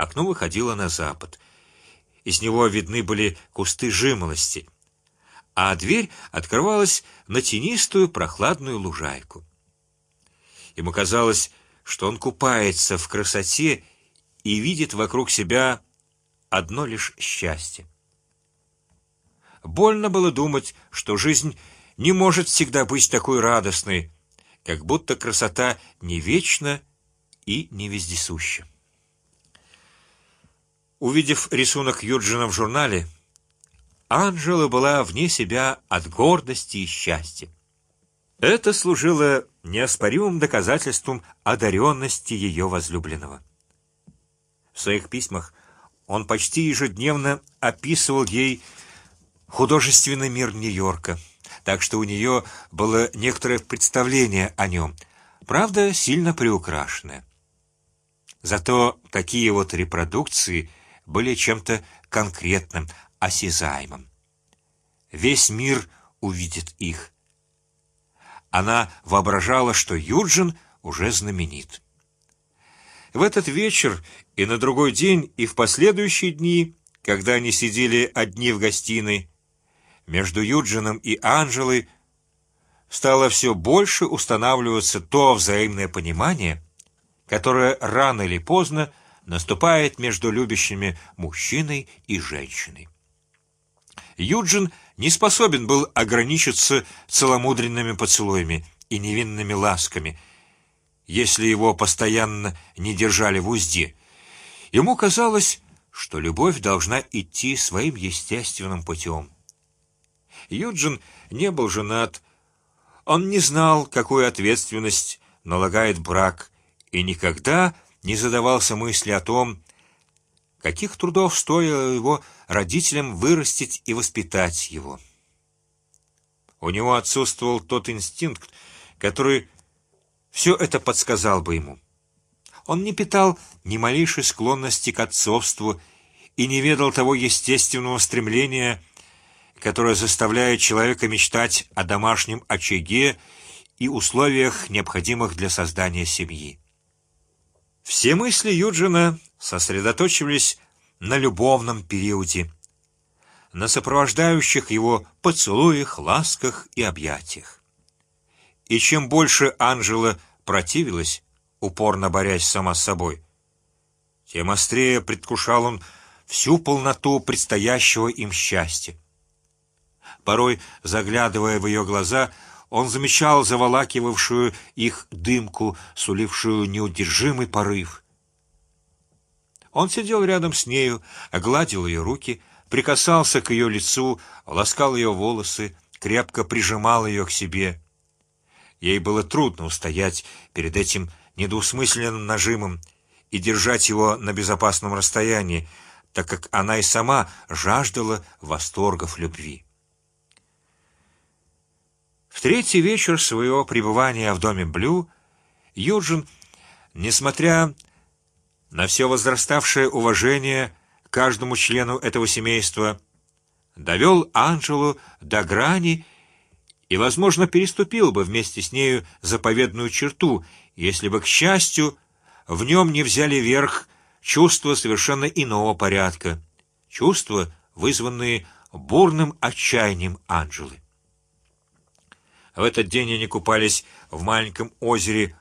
Окно выходило на запад. Из него видны были кусты жимолости, а дверь открывалась на тенистую прохладную лужайку. Ему казалось, что он купается в красоте и видит вокруг себя одно лишь счастье. Больно было думать, что жизнь не может всегда быть такой радостной, как будто красота не вечна и не вездесуща. Увидев рисунок Юджина в журнале, Анжела была вне себя от гордости и счастья. Это служило неоспоримым доказательством одаренности ее возлюбленного. В своих письмах он почти ежедневно описывал ей художественный мир Нью-Йорка, так что у нее было некоторое представление о нем, правда, сильно приукрашенное. Зато такие вот репродукции были чем-то конкретным, осязаемым. Весь мир увидит их. Она воображала, что Юджин уже знаменит. В этот вечер и на другой день и в последующие дни, когда они сидели одни в гостиной, между Юджином и Анжелой стало все больше устанавливаться то взаимное понимание, которое рано или поздно наступает между любящими мужчиной и женщиной. Юджин не способен был ограничиться целомудренными поцелуями и невинными ласками, если его постоянно не держали в узде. Ему казалось, что любовь должна идти своим естественным путем. Юджин не был женат, он не знал, какую ответственность налагает брак, и никогда не задавался мысли о том, каких трудов стоило его родителям вырастить и воспитать его. У него отсутствовал тот инстинкт, который все это подсказал бы ему. Он не питал ни малейшей склонности к отцовству и не ведал того естественного стремления, которое заставляет человека мечтать о домашнем очаге и условиях, необходимых для создания семьи. Все мысли Юджина сосредоточивались на любовном периоде, на сопровождающих его поцелуях, ласках и объятиях. И чем больше Анжела противилась, упорно борясь сама с собой, тем острее предвкушал он всю полноту предстоящего им счастья. Порой, заглядывая в ее глаза, он замечал заволакивавшую их дымку, сулившую неудержимый порыв. Он сидел рядом с нею, огладил ее руки, прикасался к ее лицу, ласкал ее волосы, крепко прижимал ее к себе. Ей было трудно устоять перед этим недвусмысленным нажимом и держать его на безопасном расстоянии, так как она и сама жаждала восторгов любви. В третий вечер своего пребывания в доме Блю Юджин, несмотря на все возраставшее уважение каждому члену этого семейства, довел Анжелу до грани и, возможно, переступил бы вместе с нею заповедную черту, если бы, к счастью, в нем не взяли верх чувства совершенно иного порядка, чувства, вызванные бурным отчаянием Анжелы. В этот день они купались в маленьком озере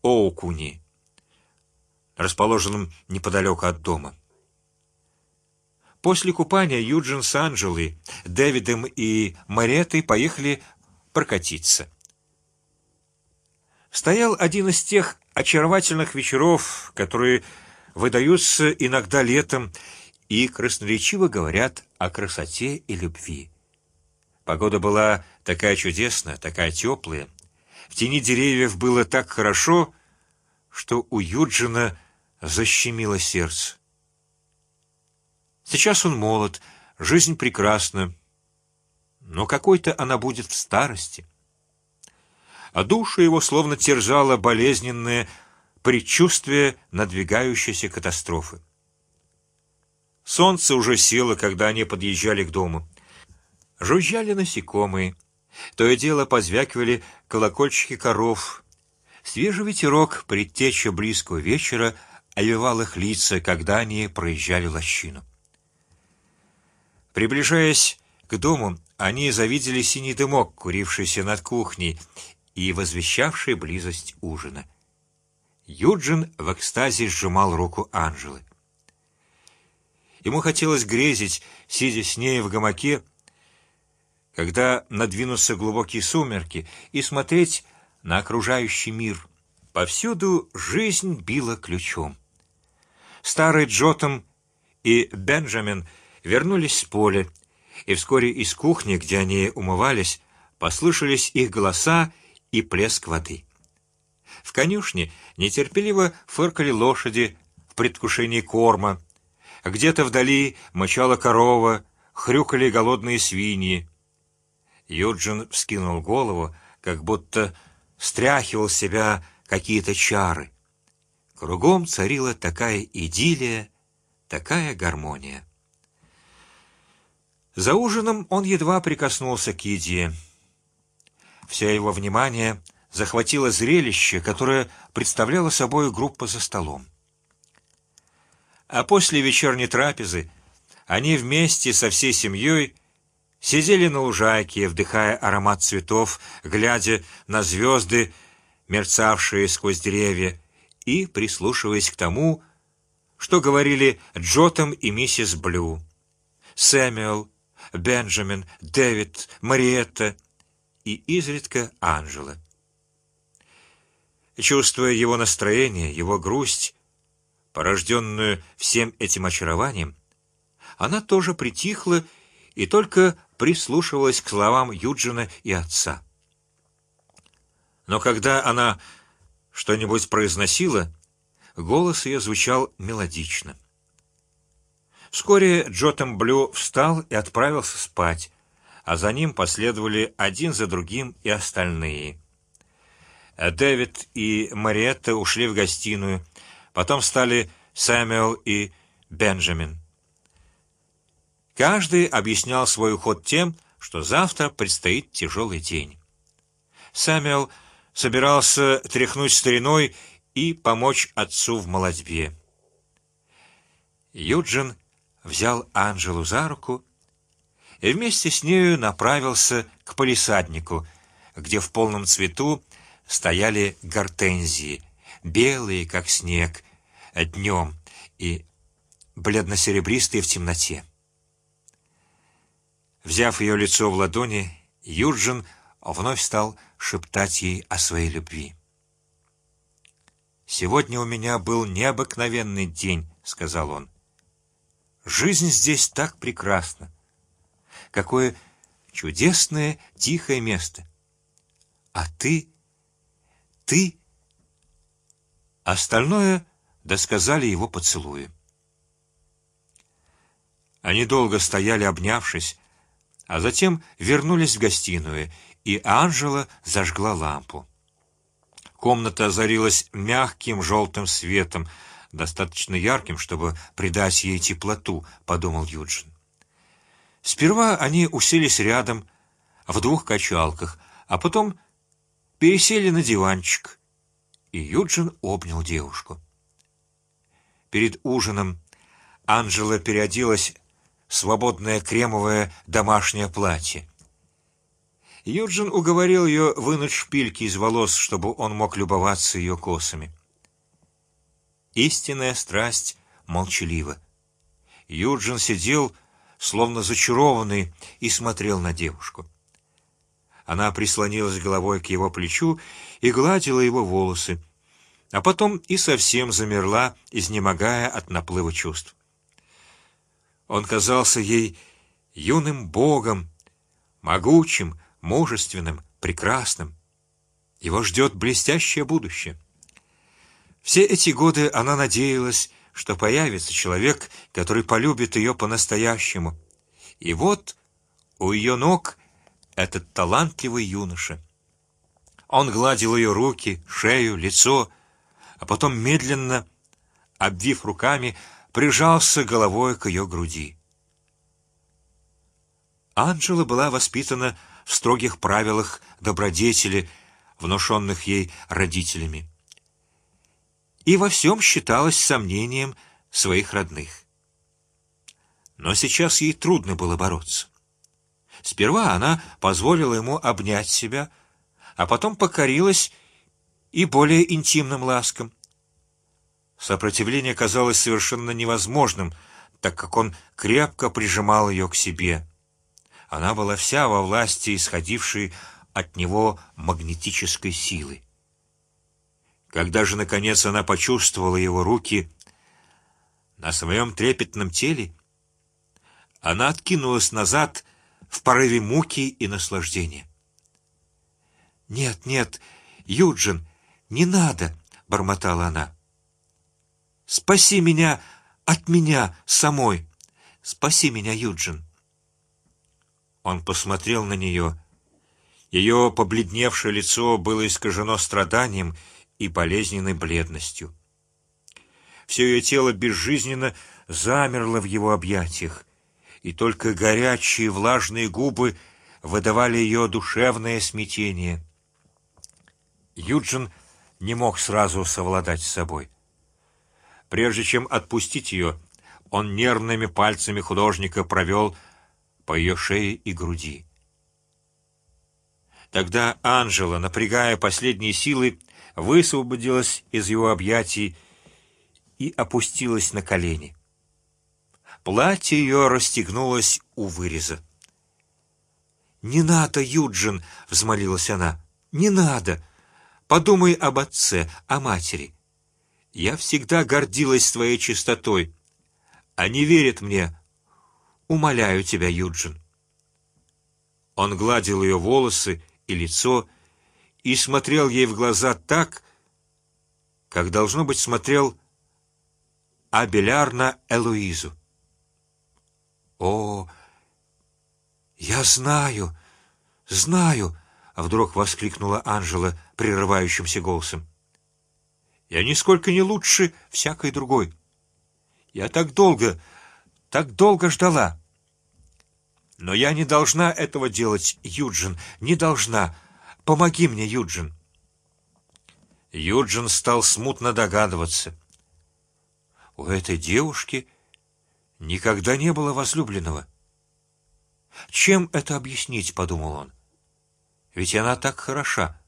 Оукуни, расположенном неподалеку от дома. После купания Юджин с Анджелой, Дэвидом и Маретой поехали прокатиться. Стоял один из тех очаровательных вечеров, которые выдаются иногда летом и красноречиво говорят о красоте и любви. Погода была такая чудесная, такая теплая. В тени деревьев было так хорошо, что у Юджина защемило сердце. Сейчас он молод, жизнь прекрасна, но какой-то она будет в старости. А душу его словно терзало болезненное предчувствие надвигающейся катастрофы. Солнце уже село, когда они подъезжали к дому. Жужжали насекомые, то и дело позвякивали колокольчики коров. Свежий ветерок, предтеча близкого вечера, овевал их лица, когда они проезжали лощину. Приближаясь к дому, они завидели синий дымок, курившийся над кухней и возвещавший близость ужина. Юджин в экстазе сжимал руку Анжелы. Ему хотелось грезить, сидя с ней в гамаке, когда надвинутся глубокие сумерки, и смотреть на окружающий мир. Повсюду жизнь била ключом. Старый Джотом и Бенджамин вернулись с поля, и вскоре из кухни, где они умывались, послышались их голоса и плеск воды. В конюшне нетерпеливо фыркали лошади в предвкушении корма. Где-то вдали мычала корова, хрюкали голодные свиньи. Юджин вскинул голову, как будто стряхивал себя какие-то чары. Кругом царила такая идиллия, такая гармония. За ужином он едва прикоснулся к еде. Вся его внимание захватило зрелище, которое представляло собой группа за столом. А после вечерней трапезы они вместе со всей семьей сидели на лужайке, вдыхая аромат цветов, глядя на звезды, мерцавшие сквозь деревья, и прислушиваясь к тому, что говорили Джотом и миссис Блю, Сэмюэл, Бенджамин, Дэвид, Мариетта и изредка Анжела. Чувствуя его настроение, его грусть, порожденную всем этим очарованием, она тоже притихла и только прислушивалась к словам Юджина и отца. Но когда она что-нибудь произносила, голос ее звучал мелодично. Вскоре Джотом Блю встал и отправился спать, а за ним последовали один за другим и остальные. Дэвид и Мариетта ушли в гостиную, потом стали Сэмюэл и Бенджамин. Каждый объяснял свой уход тем, что завтра предстоит тяжелый день. Сэмюэл собирался тряхнуть стариной и помочь отцу в молодьбе. Юджин взял Анжелу за руку и вместе с нею направился к полисаднику, где в полном цвету стояли гортензии, белые как снег, днем и бледно-серебристые в темноте. Взяв ее лицо в ладони, Юджин вновь стал шептать ей о своей любви. Сегодня у меня был необыкновенный день, сказал он. Жизнь здесь так прекрасна, какое чудесное тихое место. А ты, ты. Остальное досказали его поцелуи. Они долго стояли, обнявшись, а затем вернулись в гостиную, и Анжела зажгла лампу. Комната озарилась мягким желтым светом, достаточно ярким, чтобы придать ей теплоту, подумал Юджин. Сперва они уселись рядом в двух качалках, а потом пересели на диванчик, и Юджин обнял девушку. Перед ужином Анжела переоделась свободное кремовое домашнее платье. Юджин уговорил ее вынуть шпильки из волос, чтобы он мог любоваться ее косами. Истинная страсть молчалива. Юджин сидел, словно зачарованный, и смотрел на девушку. Она прислонилась головой к его плечу и гладила его волосы, а потом и совсем замерла, изнемогая от наплыва чувств. Он казался ей юным богом, могучим, мужественным, прекрасным. Его ждет блестящее будущее. Все эти годы она надеялась, что появится человек, который полюбит ее по-настоящему. И вот у ее ног этот талантливый юноша. Он гладил ее руки, шею, лицо, а потом медленно, обвив руками, прижался головой к ее груди. Анжела была воспитана в строгих правилах добродетели, внушенных ей родителями. и во всем считалась сомнением своих родных. Но сейчас ей трудно было бороться. Сперва она позволила ему обнять себя, а потом покорилась и более интимным ласкам. Сопротивление казалось совершенно невозможным, так как он крепко прижимал ее к себе. Она была вся во власти исходившей от него магнетической силы. Когда же наконец она почувствовала его руки на своем трепетном теле, она откинулась назад в порыве муки и наслаждения. Нет, нет, Юджин, не надо, бормотала она. Спаси меня от меня самой, спаси меня, Юджин. Он посмотрел на нее. Ее побледневшее лицо было искажено страданием и болезненной бледностью. Все ее тело безжизненно замерло в его объятиях, и только горячие влажные губы выдавали ее душевное смятение. Юджин не мог сразу совладать с собой. Прежде чем отпустить ее, он нервными пальцами художника провел по ее шее и груди. Тогда Анжела, напрягая последние силы, высвободилась из его объятий и опустилась на колени. Платье ее расстегнулось у выреза. Не надо, Юджин, взмолилась она. Не надо. Подумай об отце, о матери. Я всегда гордилась твоей чистотой. Они верят мне. Умоляю тебя, Юджин. Он гладил ее волосы и лицо и смотрел ей в глаза так, как должно быть смотрел Абеляр на Элуизу. О, я знаю, знаю! Вдруг воскликнула Анжела прерывающимся голосом. Я нисколько не лучше всякой другой. Я так долго, так долго ждала. Но я не должна этого делать, Юджин, не должна. Помоги мне, Юджин. Юджин стал смутно догадываться. У этой девушки никогда не было возлюбленного. Чем это объяснить? подумал он. Ведь она так хороша.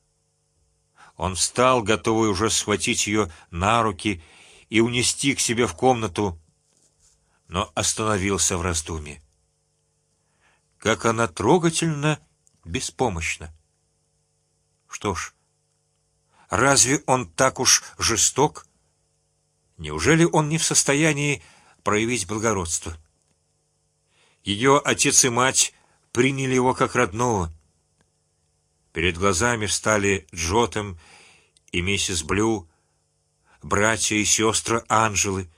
Он встал, готовый уже схватить ее на руки и унести к себе в комнату, но остановился в раздумье. Как она трогательно беспомощна. Что ж, разве он так уж жесток? Неужели он не в состоянии проявить благородство? Ее отец и мать приняли его как родного. Перед глазами встали Джотем и миссис Блю, братья и сестры Анжелы,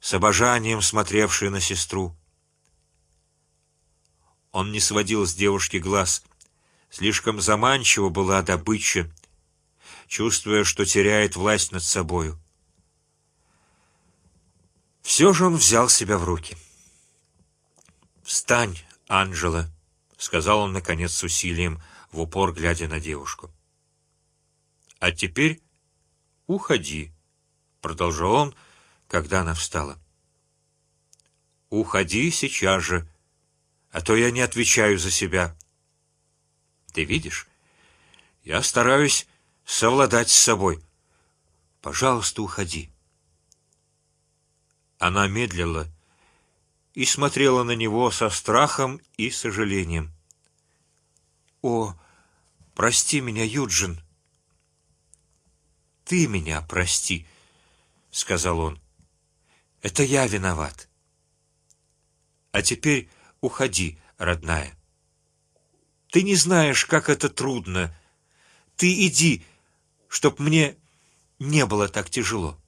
с обожанием смотревшие на сестру. Он не сводил с девушки глаз, слишком заманчива была добыча, чувствуя, что теряет власть над собою. Все же он взял себя в руки. Встань, Анжела, сказал он наконец с усилием, в упор глядя на девушку. А теперь уходи, продолжал он, когда она встала. Уходи сейчас же, а то я не отвечаю за себя. Ты видишь, я стараюсь совладать с собой. Пожалуйста, уходи. Она медлила и смотрела на него со страхом и сожалением. О, прости меня, Юджин. Ты меня прости, сказал он. Это я виноват. А теперь уходи, родная. Ты не знаешь, как это трудно. Ты иди, чтоб мне не было так тяжело.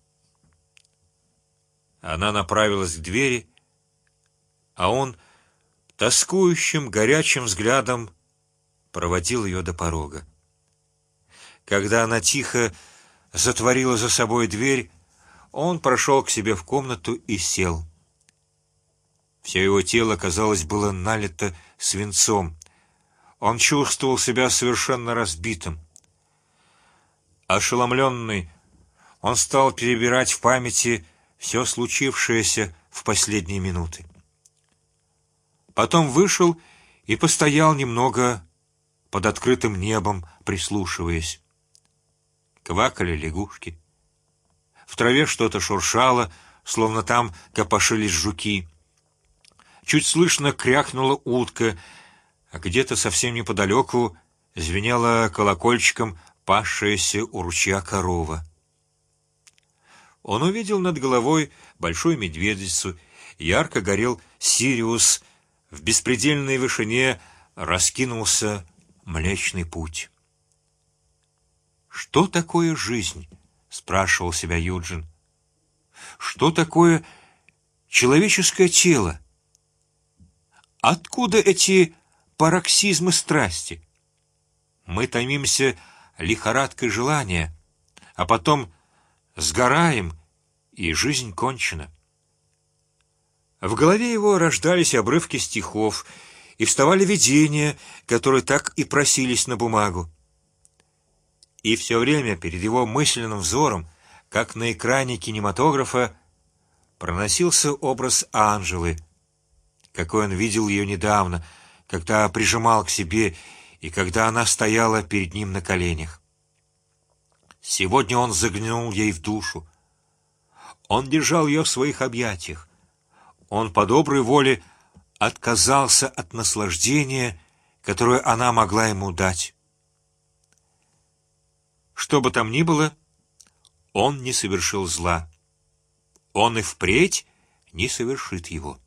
Она направилась к двери, а он тоскующим горячим взглядом проводил ее до порога. Когда она тихо затворила за собой дверь, он прошел к себе в комнату и сел. Все его тело, казалось, было налито свинцом. Он чувствовал себя совершенно разбитым. Ошеломленный, Он стал перебирать в памяти все случившееся в последние минуты. Потом вышел и постоял немного под открытым небом, прислушиваясь. Квакали лягушки. В траве что-то шуршало, словно там копошились жуки. Чуть слышно крякнула утка, а где-то совсем неподалеку звенела колокольчиком пасшаяся у ручья корова. Он увидел над головой большую медведицу, ярко горел Сириус, в беспредельной вышине раскинулся Млечный Путь. Что такое жизнь? спрашивал себя Юджин. Что такое человеческое тело? Откуда эти пароксизмы страсти? Мы томимся лихорадкой желания, а потом сгораем, и жизнь кончена. В голове его рождались обрывки стихов и вставали видения, которые так и просились на бумагу. И все время перед его мысленным взором, как на экране кинематографа, проносился образ Анжелы, какой он видел ее недавно, когда прижимал к себе и когда она стояла перед ним на коленях. Сегодня он заглянул ей в душу. Он держал ее в своих объятиях. Он по доброй воле отказался от наслаждения, которое она могла ему дать. Что бы там ни было, он не совершил зла. Он и впредь не совершит его.